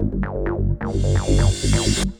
you